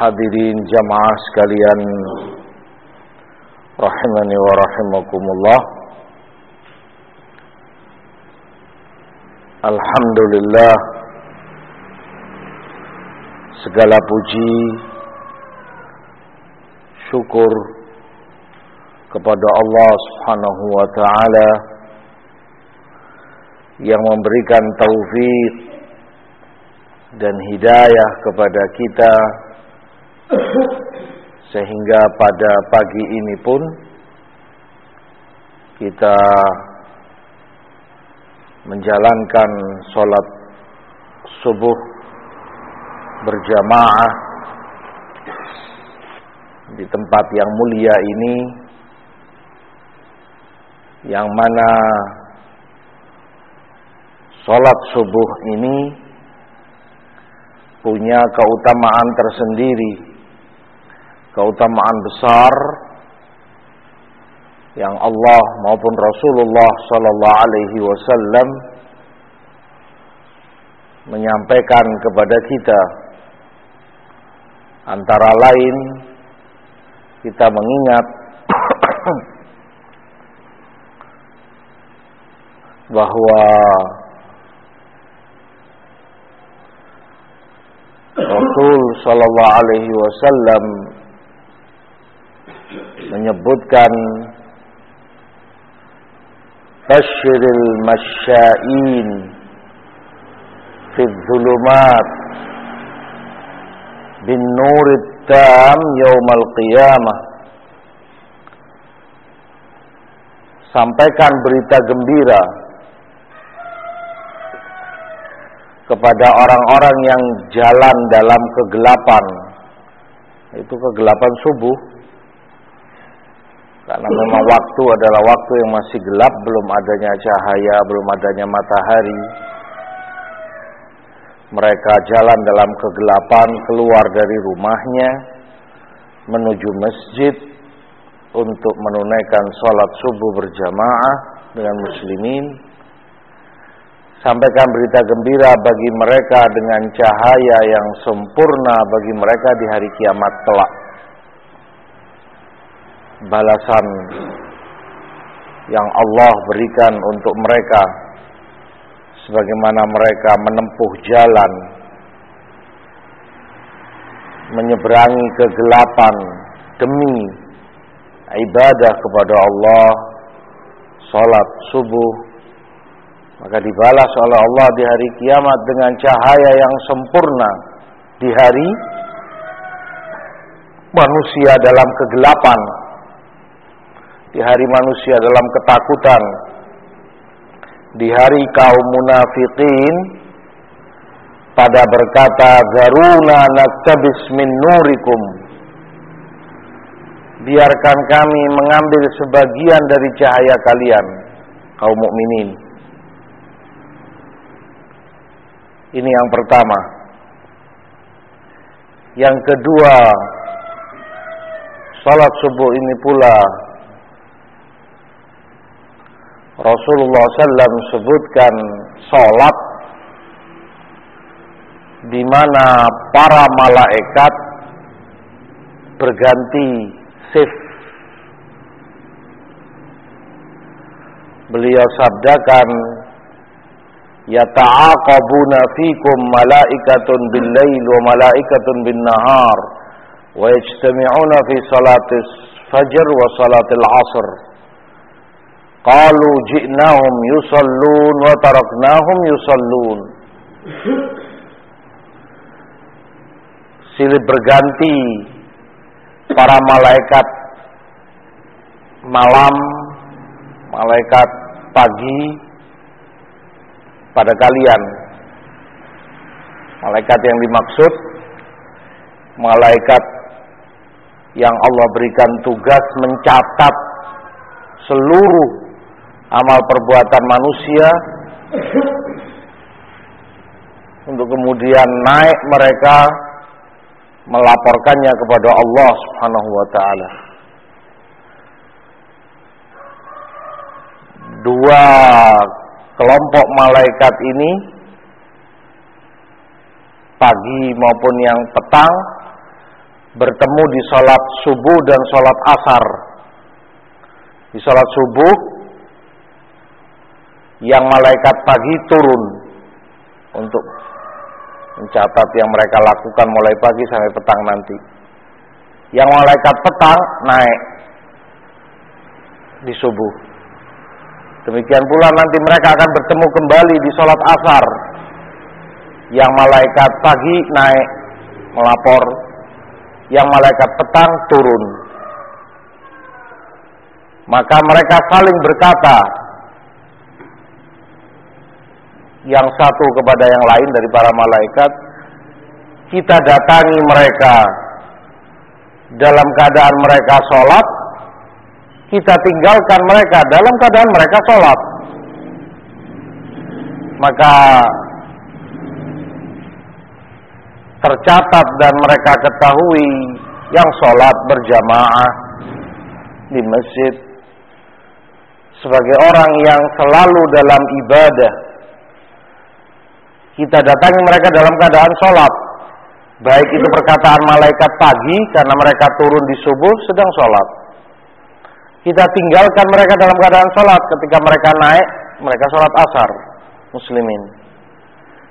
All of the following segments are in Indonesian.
Hadirin jamaah sekalian Rahimani wa rahimakumullah. Alhamdulillah Segala puji Syukur Kepada Allah subhanahu wa ta'ala Yang memberikan taufik Dan hidayah kepada kita sehingga pada pagi ini pun kita menjalankan sholat subuh berjamaah di tempat yang mulia ini yang mana sholat subuh ini punya keutamaan tersendiri keutamaan besar yang Allah maupun Rasulullah sallallahu alaihi wasallam menyampaikan kepada kita. Antara lain kita mengingat bahwa Rasul sallallahu alaihi wasallam menyebutkan Bashiril masya'in fi dhulumat bin nurid tam yaumal qiyamah. Sampaikan berita gembira kepada orang-orang yang jalan dalam kegelapan itu kegelapan subuh karena memang waktu adalah waktu yang masih gelap, belum adanya cahaya, belum adanya matahari. Mereka jalan dalam kegelapan, keluar dari rumahnya, menuju masjid untuk menunaikan sholat subuh berjamaah dengan muslimin. Sampaikan berita gembira bagi mereka dengan cahaya yang sempurna bagi mereka di hari kiamat kelak balasan yang Allah berikan untuk mereka sebagaimana mereka menempuh jalan menyeberangi kegelapan demi ibadah kepada Allah salat subuh. Maka dibalas oleh Allah di hari kiamat dengan cahaya yang sempurna di hari manusia dalam kegelapan di hari manusia dalam ketakutan, di hari kaum munafikin pada berkata zaruna naktabis min nurikum. Biarkan kami mengambil sebagian dari cahaya kalian kaum mukminin. Ini yang pertama. Yang kedua salat subuh ini pula Rasulullah SAW sebutkan sholat di mana para malaikat berganti shift. Beliau sabdakan yata'aqabuna fikum malaikatun bil lail wa malaikatun bin nahar wa yajtami'una fi salatis fajr wa salatil asr. Qalu ji'nahum yusallun wa taraknahum yusallun. Silih berganti para malaikat malam, malaikat pagi pada kalian. Malaikat yang dimaksud malaikat yang Allah berikan tugas mencatat seluruh amal perbuatan manusia untuk kemudian naik mereka melaporkannya kepada Allah Subhanahu wa taala. Dua kelompok malaikat ini pagi maupun yang petang bertemu di sholat subuh dan sholat asar. Di sholat subuh, yang malaikat pagi turun untuk mencatat yang mereka lakukan mulai pagi sampai petang nanti. Yang malaikat petang naik di subuh. Demikian pula nanti mereka akan bertemu kembali di sholat asar. Yang malaikat pagi naik melapor yang malaikat petang turun. Maka mereka saling berkata, yang satu kepada yang lain dari para malaikat, kita datangi mereka dalam keadaan mereka sholat, kita tinggalkan mereka dalam keadaan mereka sholat. Maka tercatat dan mereka ketahui yang sholat berjamaah di masjid sebagai orang yang selalu dalam ibadah kita datangi mereka dalam keadaan sholat baik itu perkataan malaikat pagi karena mereka turun di subuh sedang sholat kita tinggalkan mereka dalam keadaan sholat ketika mereka naik mereka sholat asar muslimin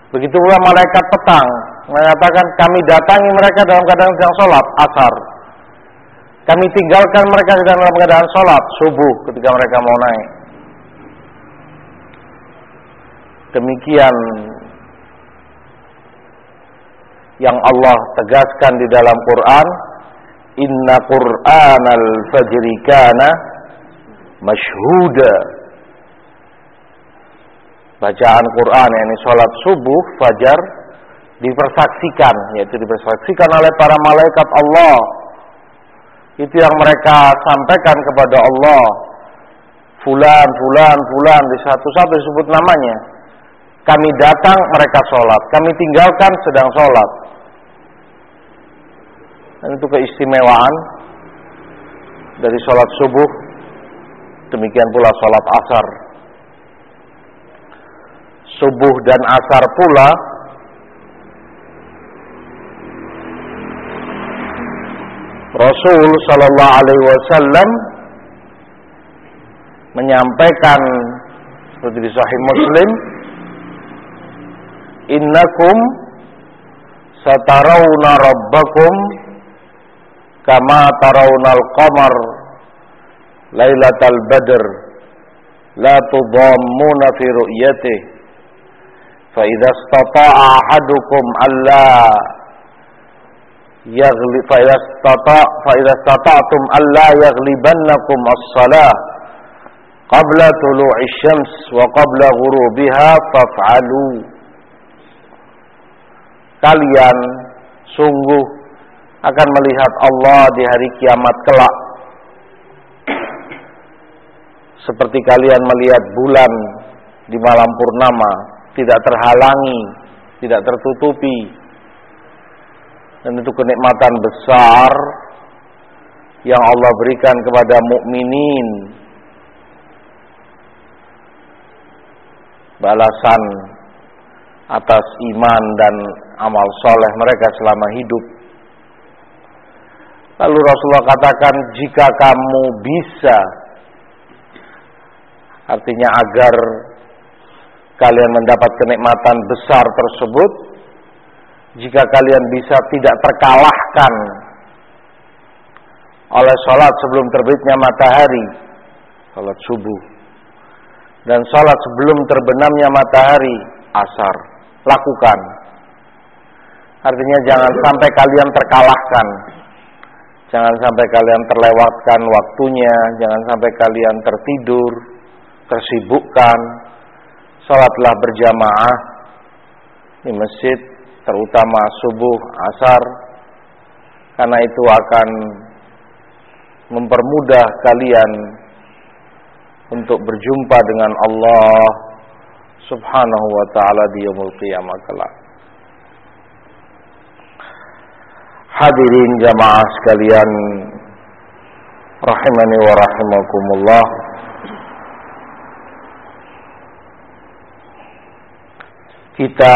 begitu pula malaikat petang mengatakan kami datangi mereka dalam keadaan sedang sholat asar. Kami tinggalkan mereka dalam keadaan sholat subuh ketika mereka mau naik. Demikian yang Allah tegaskan di dalam Quran, Inna Quran al-Fajri kana mashhuda. Bacaan Quran yakni sholat subuh fajar dipersaksikan yaitu dipersaksikan oleh para malaikat Allah. Itu yang mereka sampaikan kepada Allah. Fulan fulan fulan di satu-satu disebut namanya kami datang mereka sholat. Kami tinggalkan sedang sholat. Dan itu keistimewaan dari sholat subuh. Demikian pula sholat asar. Subuh dan asar pula Rasul Shallallahu Alaihi Wasallam menyampaikan seperti di Sahih Muslim, Innakum satarawna rabbakum kama tarawna al-qamar lailatal badr la tudammuna fi ru'yatihi fa idza istata'a ahadukum alla yaghli fa idza stata fa idza stata'tum alla yaghlibannakum as-salah tulu'i syams wa qabla ghurubiha faf'alu kalian sungguh akan melihat Allah di hari kiamat kelak. Seperti kalian melihat bulan di malam purnama tidak terhalangi tidak tertutupi. Dan itu kenikmatan besar yang Allah berikan kepada mukminin. Balasan atas iman dan amal soleh mereka selama hidup. Lalu Rasulullah katakan jika kamu bisa artinya agar kalian mendapat kenikmatan besar tersebut jika kalian bisa tidak terkalahkan oleh sholat sebelum terbitnya matahari, sholat subuh, dan sholat sebelum terbenamnya matahari, asar, lakukan. Artinya jangan sampai kalian terkalahkan, jangan sampai kalian terlewatkan waktunya, jangan sampai kalian tertidur, tersibukkan. Sholatlah berjamaah di masjid, terutama subuh, asar, karena itu akan mempermudah kalian untuk berjumpa dengan Allah Subhanahu wa taala di yaumul qiyamah kelak. Hadirin jamaah sekalian rahimani wa rahimakumullah. Kita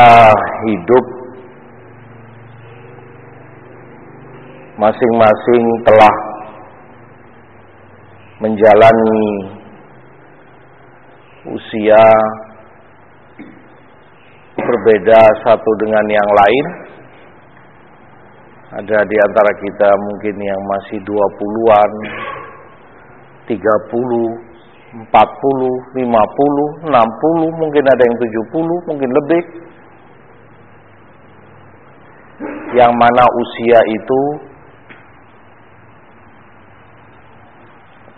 hidup masing-masing telah menjalani usia berbeda satu dengan yang lain. Ada di antara kita mungkin yang masih 20-an, 30, 40, 50, 60, mungkin ada yang 70, mungkin lebih. Yang mana usia itu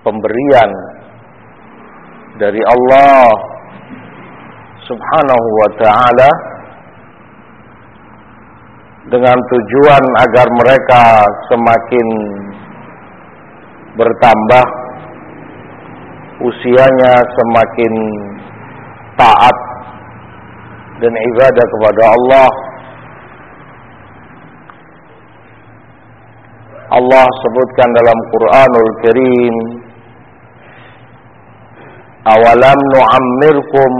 pemberian dari Allah Subhanahu wa taala dengan tujuan agar mereka semakin bertambah usianya semakin taat dan ibadah kepada Allah. Allah sebutkan dalam Quranul Karim awalam nu'ammirkum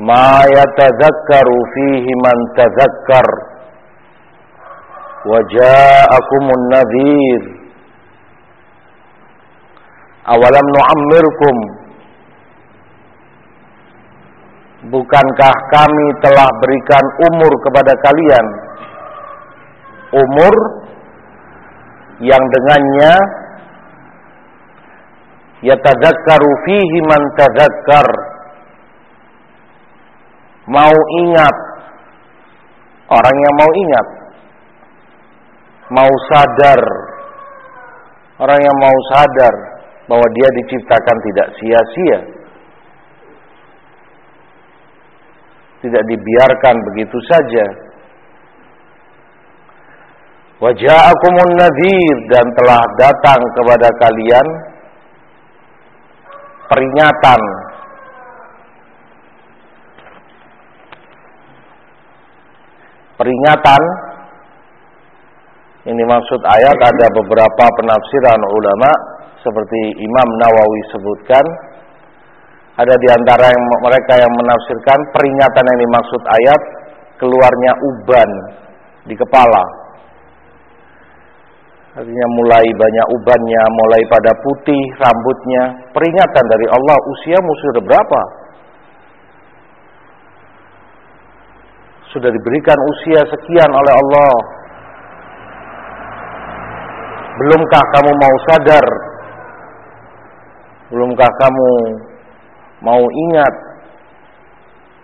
ma yatadhakkaru fihi man tadhakkar wa ja'akumun nadhir. Awalam nu'ammirkum? Bukankah kami telah berikan umur kepada kalian? Umur yang dengannya yatadzakkaru fihi man tadzakkar mau ingat. Orang yang mau ingat. Mau sadar. Orang yang mau sadar bahwa dia diciptakan tidak sia-sia. Tidak dibiarkan begitu saja. Waja'akumun nadhir dan telah datang kepada kalian peringatan peringatan ini maksud ayat ada beberapa penafsiran ulama seperti Imam Nawawi sebutkan ada di antara yang mereka yang menafsirkan peringatan yang dimaksud ayat keluarnya uban di kepala Artinya mulai banyak ubannya, mulai pada putih rambutnya. Peringatan dari Allah, usiamu sudah berapa? Sudah diberikan usia sekian oleh Allah. Belumkah kamu mau sadar? Belumkah kamu mau ingat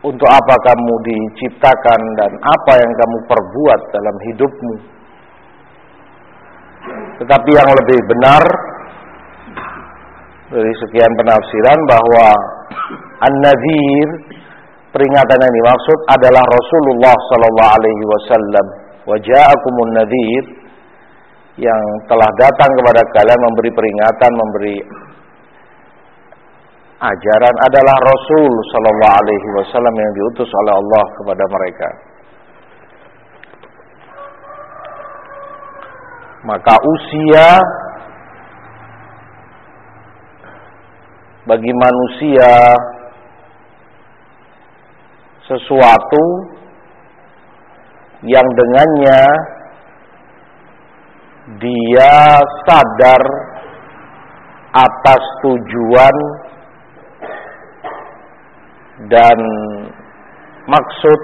untuk apa kamu diciptakan dan apa yang kamu perbuat dalam hidupmu? Tetapi yang lebih benar dari sekian penafsiran bahwa An-Nadhir peringatan yang dimaksud adalah Rasulullah sallallahu alaihi wasallam. Wa ja'akumun nadhir yang telah datang kepada kalian memberi peringatan, memberi ajaran adalah Rasul sallallahu alaihi wasallam yang diutus oleh Allah kepada mereka. Maka usia bagi manusia sesuatu yang dengannya dia sadar atas tujuan dan maksud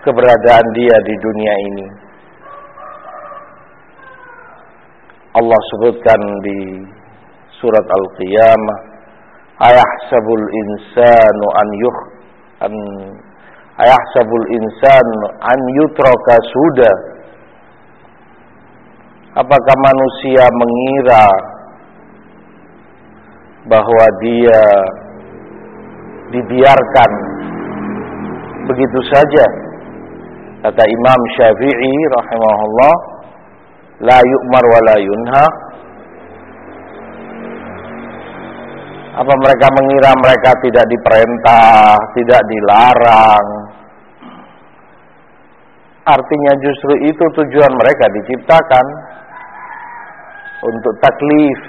keberadaan dia di dunia ini. Allah sebutkan di surat Al-Qiyamah ayahsabul insanu an yuh an ayahsabul insanu an yutraka suda. Apakah manusia mengira bahwa dia dibiarkan? Begitu saja. Kata Imam Syafi'i rahimahullah la yu'mar wa la yunha apa mereka mengira mereka tidak diperintah, tidak dilarang? Artinya justru itu tujuan mereka diciptakan. Untuk taklif.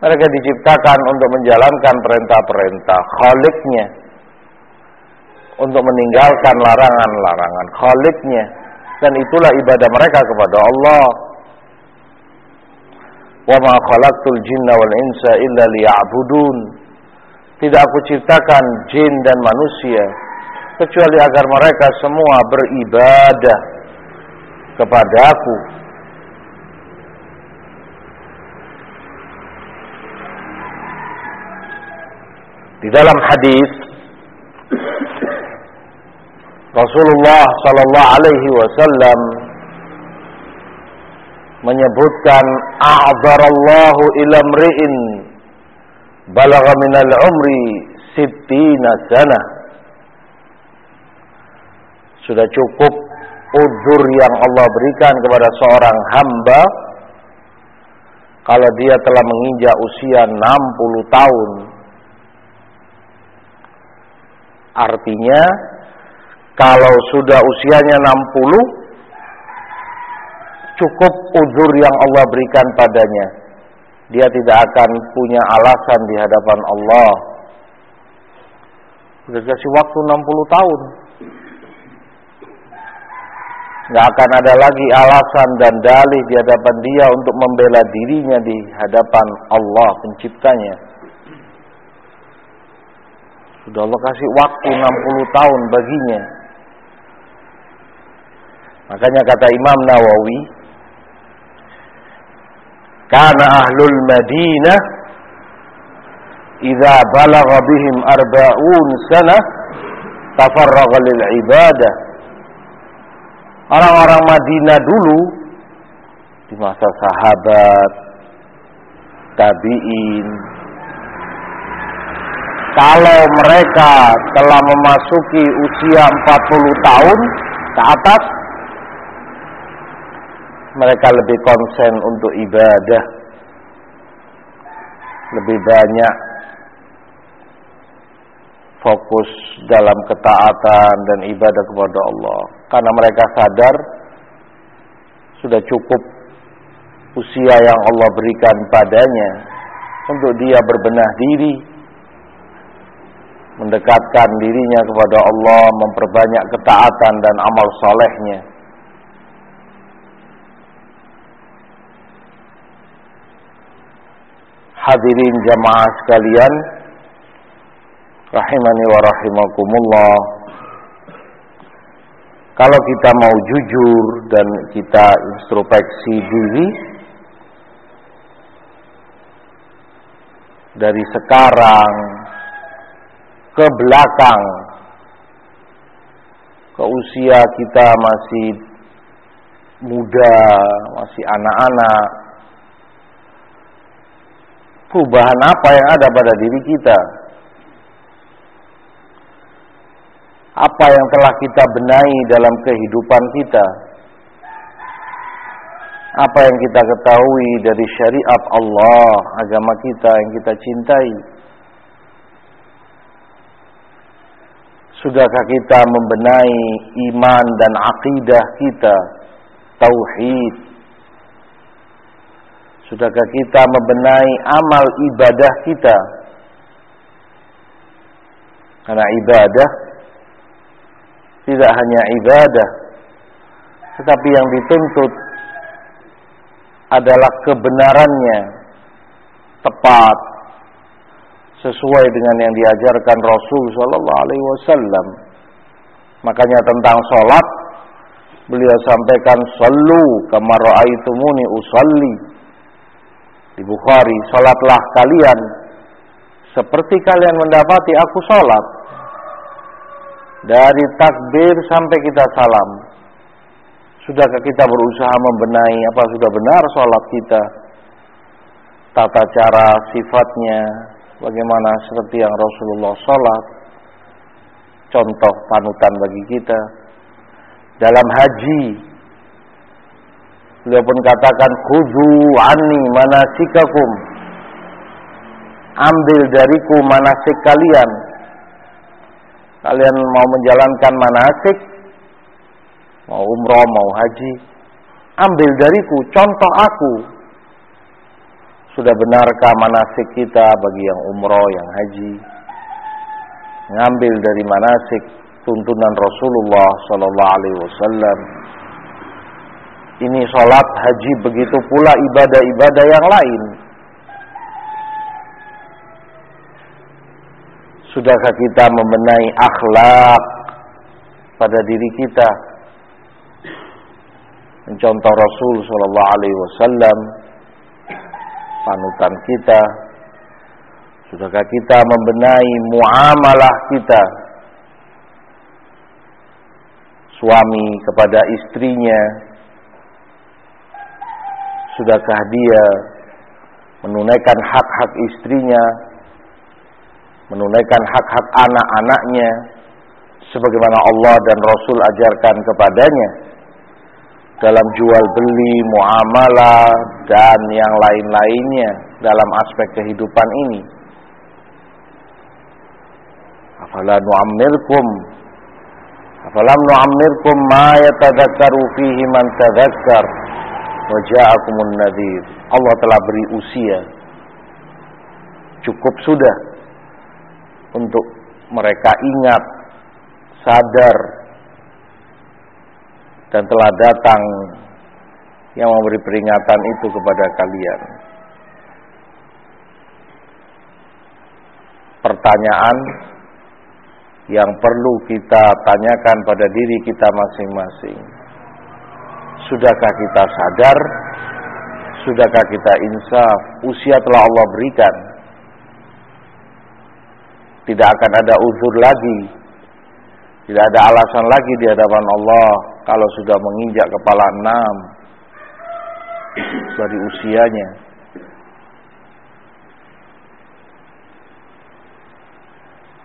Mereka diciptakan untuk menjalankan perintah-perintah khaliknya. Untuk meninggalkan larangan-larangan khaliknya. Dan itulah ibadah mereka kepada Allah khalaqtul jinna wal insa illa liya'budun tidak aku ciptakan jin dan manusia kecuali agar mereka semua beribadah kepada aku. Di dalam hadis Rasulullah sallallahu alaihi wasallam menyebutkan a'dzarallahu ila mri'in balagha minal umri sittina sana. Sudah cukup udzur yang Allah berikan kepada seorang hamba kalau dia telah menginjak usia 60 tahun. Artinya kalau sudah usianya 60 cukup uzur yang Allah berikan padanya. Dia tidak akan punya alasan di hadapan Allah. Sudah kasih waktu 60 tahun. Nggak akan ada lagi alasan dan dalih di hadapan dia untuk membela dirinya di hadapan Allah penciptanya. Sudah Allah kasih waktu 60 tahun baginya. Makanya kata Imam Nawawi, karena ahlul Madinah idza balagha bihim arba'un sana tafarraga lil ibadah. Orang-orang Madinah dulu di masa sahabat, tabi'in, kalau mereka telah memasuki usia 40 tahun ke atas mereka lebih konsen untuk ibadah. Lebih banyak fokus dalam ketaatan dan ibadah kepada Allah. Karena mereka sadar sudah cukup usia yang Allah berikan padanya untuk dia berbenah diri mendekatkan dirinya kepada Allah memperbanyak ketaatan dan amal solehnya Hadirin jamaah sekalian Rahimani wa rahimakumullah. Kalau kita mau jujur dan kita introspeksi diri Dari sekarang ke belakang Ke usia kita masih muda, masih anak-anak perubahan apa yang ada pada diri kita? Apa yang telah kita benahi dalam kehidupan kita? Apa yang kita ketahui dari syariat Allah, agama kita yang kita cintai? Sudahkah kita membenahi iman dan akidah kita, tauhid, Sudahkah kita membenahi amal ibadah kita? Karena ibadah tidak hanya ibadah, tetapi yang dituntut adalah kebenarannya tepat sesuai dengan yang diajarkan Rasul Shallallahu Alaihi Wasallam. Makanya tentang sholat Beliau sampaikan sallu kama raaitumuni usalli. Di Bukhari, salatlah kalian seperti kalian mendapati aku salat. Dari takbir sampai kita salam. Sudahkah kita berusaha membenahi apa sudah benar salat kita? Tata cara sifatnya bagaimana seperti yang Rasulullah salat. Contoh panutan bagi kita dalam haji beliau pun katakan khudhu anni manasikakum. Ambil dariku manasik kalian. Kalian mau menjalankan manasik? Mau umroh mau haji? Ambil dariku contoh aku. Sudah benarkah manasik kita bagi yang umroh yang haji? Ngambil dari manasik tuntunan Rasulullah Sallallahu Alaihi Wasallam. Ini sholat haji begitu pula ibadah-ibadah yang lain. Sudahkah kita membenahi akhlak pada diri kita? Mencontoh Rasul Sallallahu Alaihi Wasallam, panutan kita. Sudahkah kita membenahi muamalah kita suami kepada istrinya sudahkah dia menunaikan hak-hak istrinya menunaikan hak-hak anak-anaknya sebagaimana Allah dan Rasul ajarkan kepadanya dalam jual beli, muamalah dan yang lain-lainnya dalam aspek kehidupan ini. Afala nu'ammirkum Afalam nu'ammirkum ma yatadhakkaru fihi man tadhakkar wa ja'akumun nadhir. Allah telah beri usia cukup sudah untuk mereka ingat, sadar dan telah datang yang memberi peringatan itu kepada kalian. Pertanyaan yang perlu kita tanyakan pada diri kita masing-masing. Sudahkah kita sadar? Sudahkah kita insaf? Usia telah Allah berikan. Tidak akan ada uzur lagi. Tidak ada alasan lagi di hadapan Allah kalau sudah menginjak kepala enam dari usianya.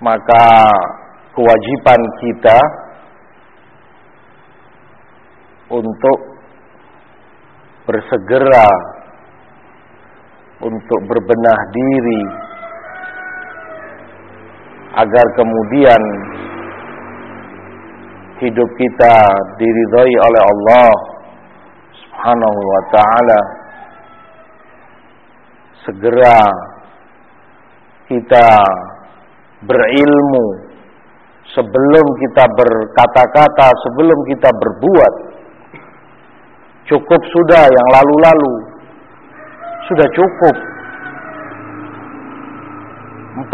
Maka kewajiban kita untuk bersegera untuk berbenah diri agar kemudian hidup kita diridhai oleh Allah Subhanahu wa taala segera kita berilmu sebelum kita berkata-kata, sebelum kita berbuat. Cukup sudah yang lalu-lalu. Sudah cukup. 40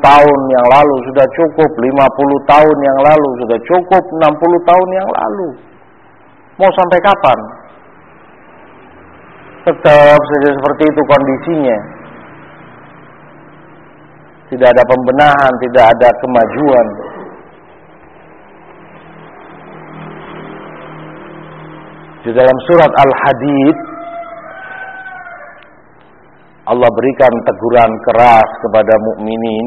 tahun yang lalu sudah cukup, 50 tahun yang lalu sudah cukup, 60 tahun yang lalu. Mau sampai kapan? Tetap saja seperti itu kondisinya. Tidak ada pembenahan, tidak ada kemajuan. Di dalam surat Al-Hadid Allah berikan teguran keras kepada mukminin.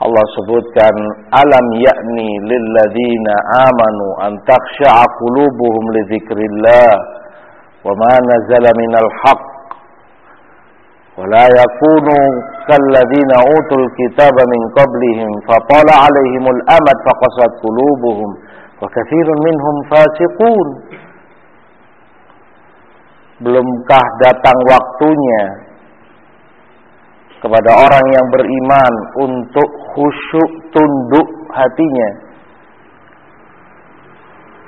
Allah sebutkan alam yakni lilladzina amanu an takhsha'a qulubuhum li dzikrillah wa ma nazala minal haqq la yakunu kalladzina utul kitaba min qablihim fatala 'alaihimul amad faqasat Wa katsirun minhum. Belumkah datang waktunya kepada orang yang beriman untuk khusyuk tunduk hatinya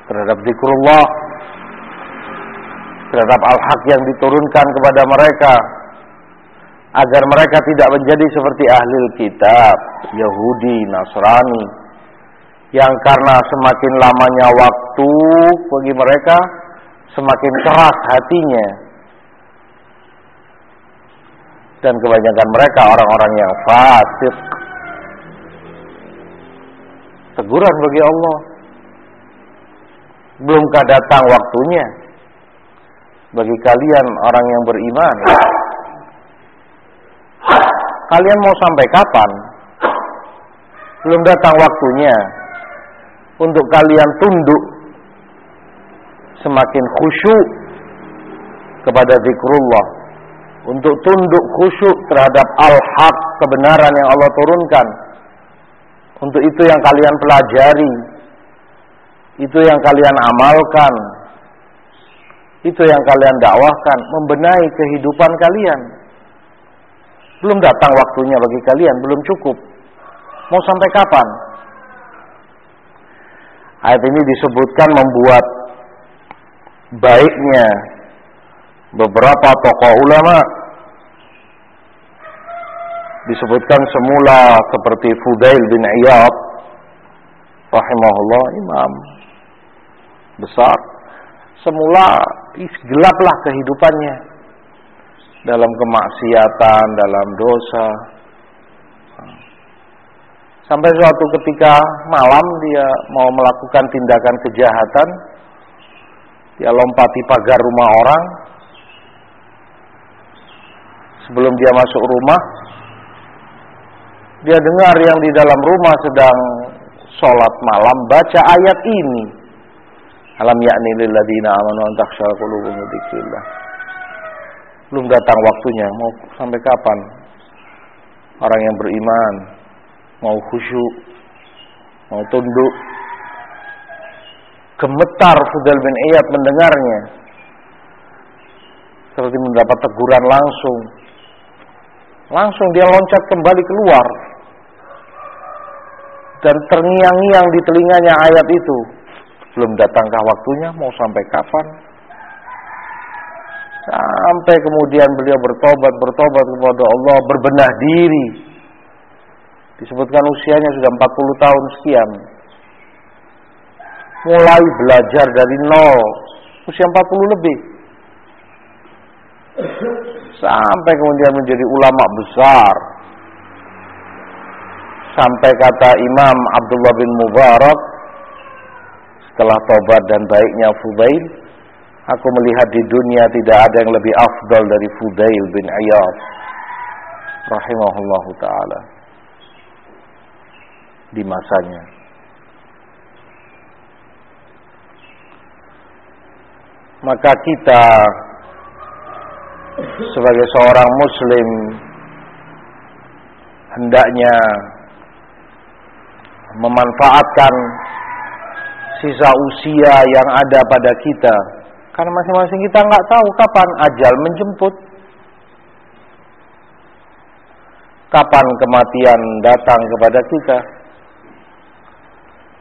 terhadap zikrullah terhadap al-haq yang diturunkan kepada mereka agar mereka tidak menjadi seperti ahli kitab Yahudi, Nasrani yang karena semakin lamanya waktu bagi mereka semakin keras hatinya. Dan kebanyakan mereka orang-orang yang fasik. Teguran bagi Allah. Belumkah datang waktunya. Bagi kalian orang yang beriman. Kalian mau sampai kapan? Belum datang waktunya untuk kalian tunduk semakin khusyuk kepada zikrullah. Untuk tunduk khusyuk terhadap al-haq kebenaran yang Allah turunkan. Untuk itu yang kalian pelajari. Itu yang kalian amalkan. Itu yang kalian dakwahkan. Membenahi kehidupan kalian. Belum datang waktunya bagi kalian. Belum cukup. Mau sampai kapan Ayat ini disebutkan membuat baiknya beberapa tokoh ulama. Disebutkan semula seperti Fudail bin Iyad rahimahullah imam besar. Semula gelaplah kehidupannya dalam kemaksiatan dalam dosa Sampai suatu ketika malam dia mau melakukan tindakan kejahatan. Dia lompati pagar rumah orang. Sebelum dia masuk rumah, dia dengar yang di dalam rumah sedang sholat malam baca ayat ini. Alam yakni lilladina amanu an takhsha Belum datang waktunya, mau sampai kapan? Orang yang beriman mau khusyuk, mau tunduk. Gemetar Fudal bin Iyad mendengarnya. Seperti mendapat teguran langsung. Langsung dia loncat kembali keluar. Dan terngiang-ngiang di telinganya ayat itu. Belum datangkah waktunya, mau sampai kapan? Sampai kemudian beliau bertobat, bertobat kepada Allah, berbenah diri Disebutkan usianya sudah 40 tahun sekian. Mulai belajar dari nol, usia 40 lebih. Sampai kemudian menjadi ulama besar. Sampai kata Imam Abdullah bin Mubarak setelah tobat dan baiknya Fudail, aku melihat di dunia tidak ada yang lebih afdal dari Fudail bin Iyad rahimahullahu taala di masanya. Maka kita sebagai seorang muslim hendaknya memanfaatkan sisa usia yang ada pada kita. Karena masing-masing kita nggak tahu kapan ajal menjemput. Kapan kematian datang kepada kita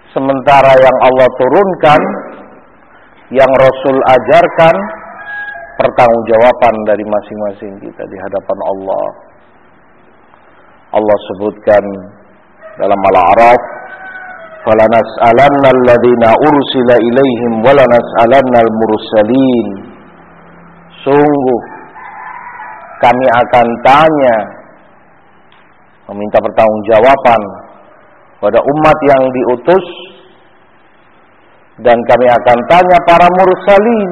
Sementara yang Allah turunkan, yang Rasul ajarkan, pertanggungjawaban dari masing-masing kita di hadapan Allah. Allah sebutkan dalam Al-A'raf, "Falanas'alanna alladhina ursila ilaihim walanas'alanna al-mursalin." Sungguh kami akan tanya meminta pertanggungjawaban pada umat yang diutus. Dan kami akan tanya para mursalin.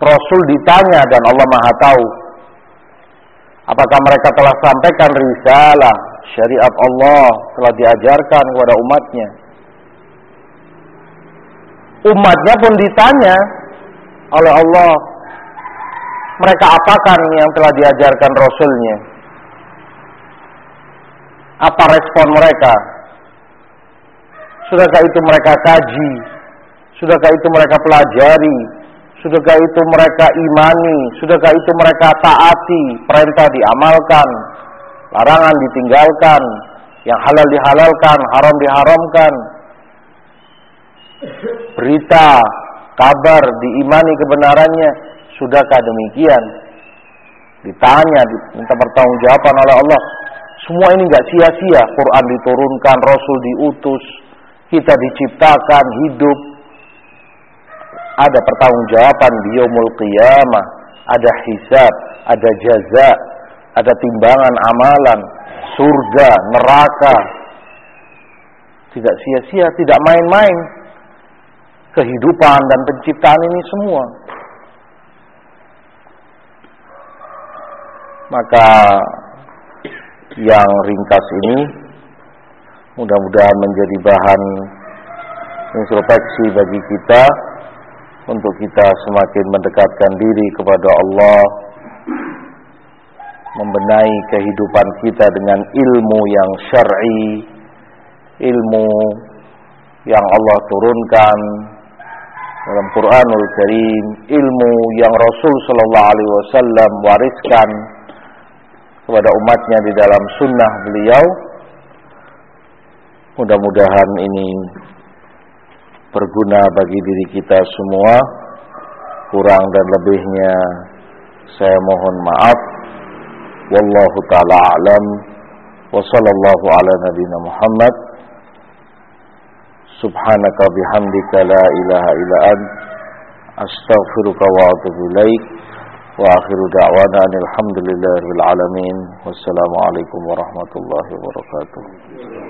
Rasul ditanya dan Allah Maha tahu. Apakah mereka telah sampaikan risalah syariat Allah telah diajarkan kepada umatnya? Umatnya pun ditanya oleh Allah mereka apakan yang telah diajarkan Rasulnya? Apa respon mereka Sudahkah itu mereka kaji? Sudahkah itu mereka pelajari? Sudahkah itu mereka imani? Sudahkah itu mereka taati? Perintah diamalkan, larangan ditinggalkan, yang halal dihalalkan, haram diharamkan. Berita, kabar diimani kebenarannya. Sudahkah demikian? Ditanya, minta pertanggungjawaban oleh Allah. Semua ini nggak sia-sia. Quran diturunkan, Rasul diutus, Kita diciptakan hidup ada pertanggungjawaban di yaumul qiyamah, ada hisab, ada jaza, ada timbangan amalan, surga, neraka. Tidak sia-sia, tidak main-main. Kehidupan dan penciptaan ini semua. Maka yang ringkas ini mudah-mudahan menjadi bahan introspeksi bagi kita untuk kita semakin mendekatkan diri kepada Allah membenahi kehidupan kita dengan ilmu yang syar'i ilmu yang Allah turunkan dalam Quranul Karim ilmu yang Rasul sallallahu alaihi wasallam wariskan kepada umatnya di dalam sunnah beliau mudah-mudahan ini berguna bagi diri kita semua. Kurang dan lebihnya saya mohon maaf. Wallahu taala alam. Wa sallallahu ala nabiyina Muhammad. Subhanaka bihamdika la ilaha illa ant. Astaghfiruka wa atubu ilaik. Wa akhiru da'wana alhamdulillahil alamin. Wassalamualaikum warahmatullahi wabarakatuh.